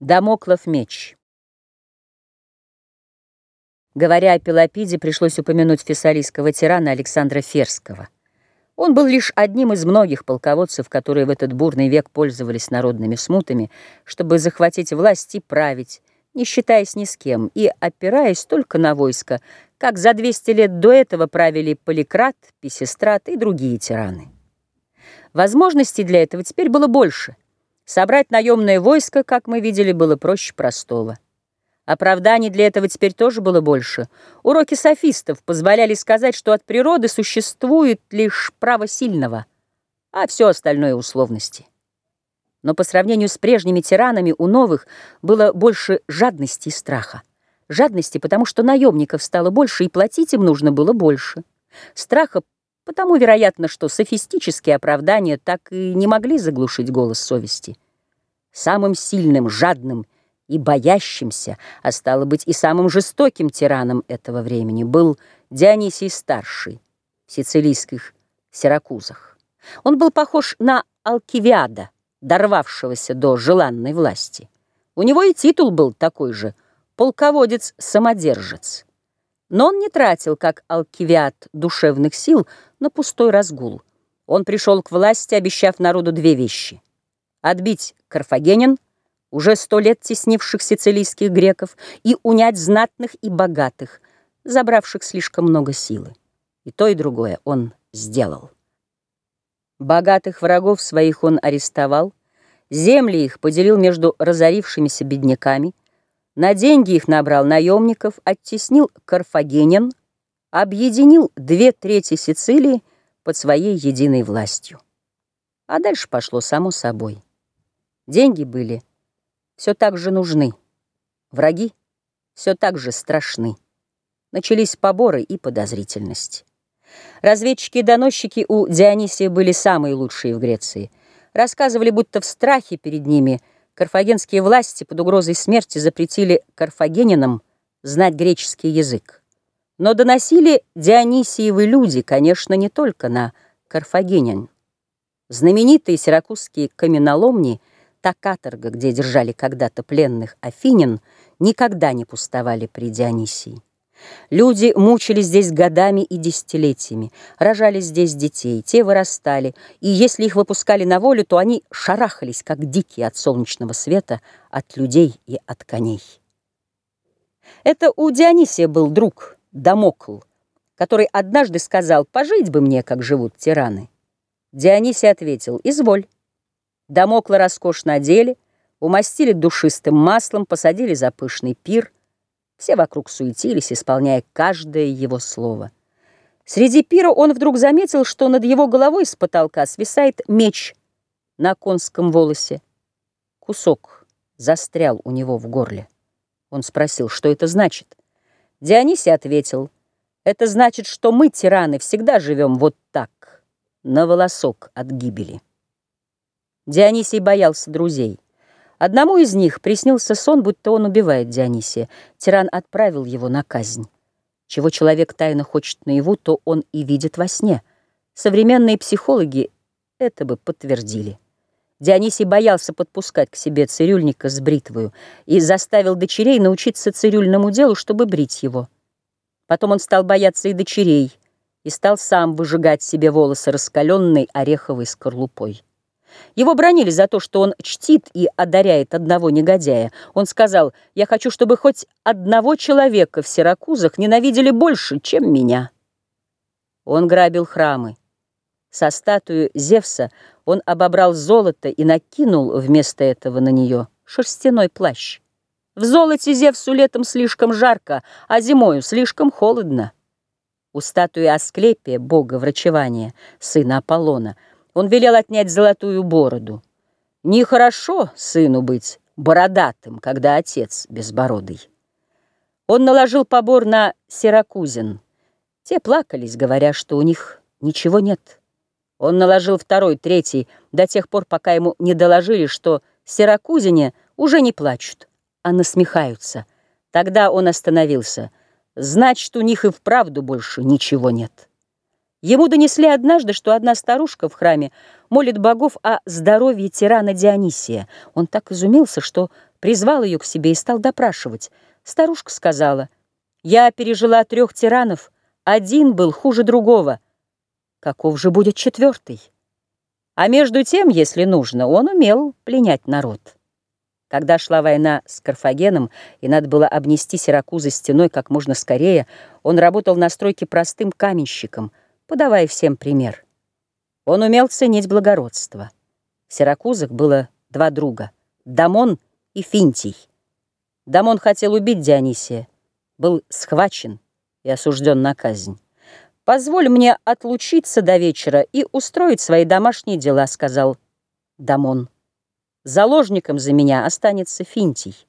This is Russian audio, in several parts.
Дамоклов меч. Говоря о Пелопиде, пришлось упомянуть фессалийского тирана Александра Ферского. Он был лишь одним из многих полководцев, которые в этот бурный век пользовались народными смутами, чтобы захватить власть и править, не считаясь ни с кем, и опираясь только на войско, как за 200 лет до этого правили Поликрат, Писестрат и другие тираны. Возможностей для этого теперь было больше — Собрать наемное войско, как мы видели, было проще простого. Оправданий для этого теперь тоже было больше. Уроки софистов позволяли сказать, что от природы существует лишь право сильного, а все остальное — условности. Но по сравнению с прежними тиранами у новых было больше жадности и страха. Жадности, потому что наемников стало больше, и платить им нужно было больше. Страха, потому, вероятно, что софистические оправдания так и не могли заглушить голос совести. Самым сильным, жадным и боящимся, а стало быть и самым жестоким тираном этого времени, был Дионисий Старший в сицилийских Сиракузах. Он был похож на Алкивиада, дорвавшегося до желанной власти. У него и титул был такой же — полководец-самодержец. Но он не тратил, как Алкивиад, душевных сил на пустой разгул. Он пришел к власти, обещав народу две вещи отбить Карфагенин, уже сто лет теснивших сицилийских греков, и унять знатных и богатых, забравших слишком много силы. И то, и другое он сделал. Богатых врагов своих он арестовал, земли их поделил между разорившимися бедняками, на деньги их набрал наемников, оттеснил Карфагенин, объединил две трети Сицилии под своей единой властью. А дальше пошло само собой. Деньги были все так же нужны, враги все так же страшны. Начались поборы и подозрительность. Разведчики и доносчики у Дионисия были самые лучшие в Греции. Рассказывали, будто в страхе перед ними карфагенские власти под угрозой смерти запретили карфагенинам знать греческий язык. Но доносили Дионисиевы люди, конечно, не только на карфагенин. Знаменитые сиракузские каменоломни — Та каторга, где держали когда-то пленных афинин, никогда не пустовали при Дионисии. Люди мучились здесь годами и десятилетиями, рожали здесь детей, те вырастали, и если их выпускали на волю, то они шарахались, как дикие от солнечного света, от людей и от коней. Это у Дионисия был друг, Дамокл, который однажды сказал «пожить бы мне, как живут тираны». Дионисий ответил «изволь». Дамокла роскошно одели, умастили душистым маслом, посадили за пышный пир. Все вокруг суетились, исполняя каждое его слово. Среди пира он вдруг заметил, что над его головой с потолка свисает меч на конском волосе. Кусок застрял у него в горле. Он спросил, что это значит. Дионисий ответил, это значит, что мы, тираны, всегда живем вот так, на волосок от гибели. Дионисий боялся друзей. Одному из них приснился сон, будто он убивает Дионисия. Тиран отправил его на казнь. Чего человек тайно хочет наяву, то он и видит во сне. Современные психологи это бы подтвердили. Дионисий боялся подпускать к себе цирюльника с бритвою и заставил дочерей научиться цирюльному делу, чтобы брить его. Потом он стал бояться и дочерей, и стал сам выжигать себе волосы раскаленной ореховой скорлупой. Его бронили за то, что он чтит и одаряет одного негодяя. Он сказал, я хочу, чтобы хоть одного человека в Сиракузах ненавидели больше, чем меня. Он грабил храмы. Со статую Зевса он обобрал золото и накинул вместо этого на нее шерстяной плащ. В золоте Зевсу летом слишком жарко, а зимою слишком холодно. У статуи Асклепия, бога врачевания, сына Аполлона, он велел отнять золотую бороду. Нехорошо сыну быть бородатым, когда отец безбородый. Он наложил побор на Сиракузин. Те плакались, говоря, что у них ничего нет. Он наложил второй, третий, до тех пор, пока ему не доложили, что Сиракузине уже не плачут, а насмехаются. Тогда он остановился. Значит, у них и вправду больше ничего нет. Ему донесли однажды, что одна старушка в храме молит богов о здоровье тирана Дионисия. Он так изумился, что призвал ее к себе и стал допрашивать. Старушка сказала, «Я пережила трех тиранов, один был хуже другого. Каков же будет четвертый?» А между тем, если нужно, он умел пленять народ. Когда шла война с Карфагеном, и надо было обнести Сиракузы стеной как можно скорее, он работал на стройке простым каменщиком, подавая всем пример. Он умел ценить благородство. В Сиракузах было два друга — Дамон и Финтий. Дамон хотел убить Дионисия, был схвачен и осужден на казнь. «Позволь мне отлучиться до вечера и устроить свои домашние дела», — сказал Дамон. «Заложником за меня останется Финтий».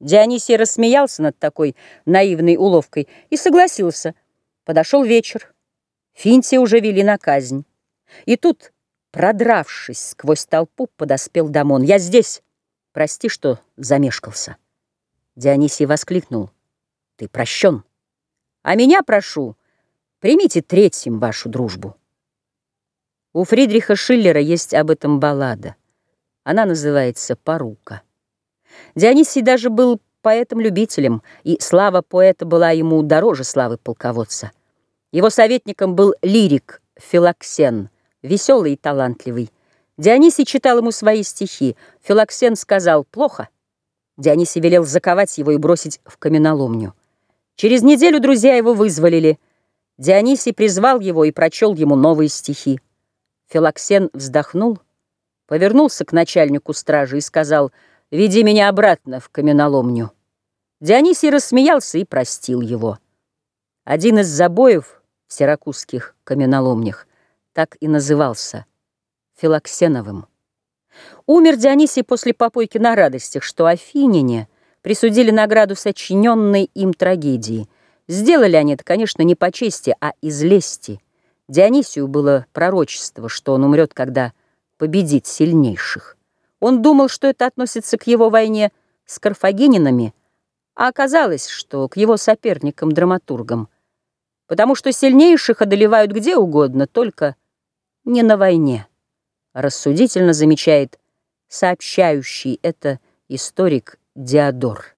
Дионисий рассмеялся над такой наивной уловкой и согласился. Подошел вечер. Финтия уже вели на казнь. И тут, продравшись сквозь толпу, подоспел Дамон. «Я здесь! Прости, что замешкался». Дионисий воскликнул. «Ты прощен. А меня прошу...» Примите третьим вашу дружбу. У Фридриха Шиллера есть об этом баллада. Она называется «Порука». Дионисий даже был поэтом-любителем, и слава поэта была ему дороже славы полководца. Его советником был лирик Филоксен, веселый и талантливый. Дионисий читал ему свои стихи. Филоксен сказал «плохо». Дионисий велел заковать его и бросить в каменоломню. Через неделю друзья его вызволили – Дионисий призвал его и прочел ему новые стихи. Филоксен вздохнул, повернулся к начальнику стражи и сказал «Веди меня обратно в каменоломню». Дионисий рассмеялся и простил его. Один из забоев в сиракузских каменоломнях так и назывался Филоксеновым. Умер Дионисий после попойки на радостях, что Афиняне присудили награду сочиненной им трагедии – Сделали они это, конечно, не по чести, а из лести. Дионисию было пророчество, что он умрет, когда победит сильнейших. Он думал, что это относится к его войне с карфагенинами, а оказалось, что к его соперникам-драматургам, потому что сильнейших одолевают где угодно, только не на войне, рассудительно замечает сообщающий это историк Диодор.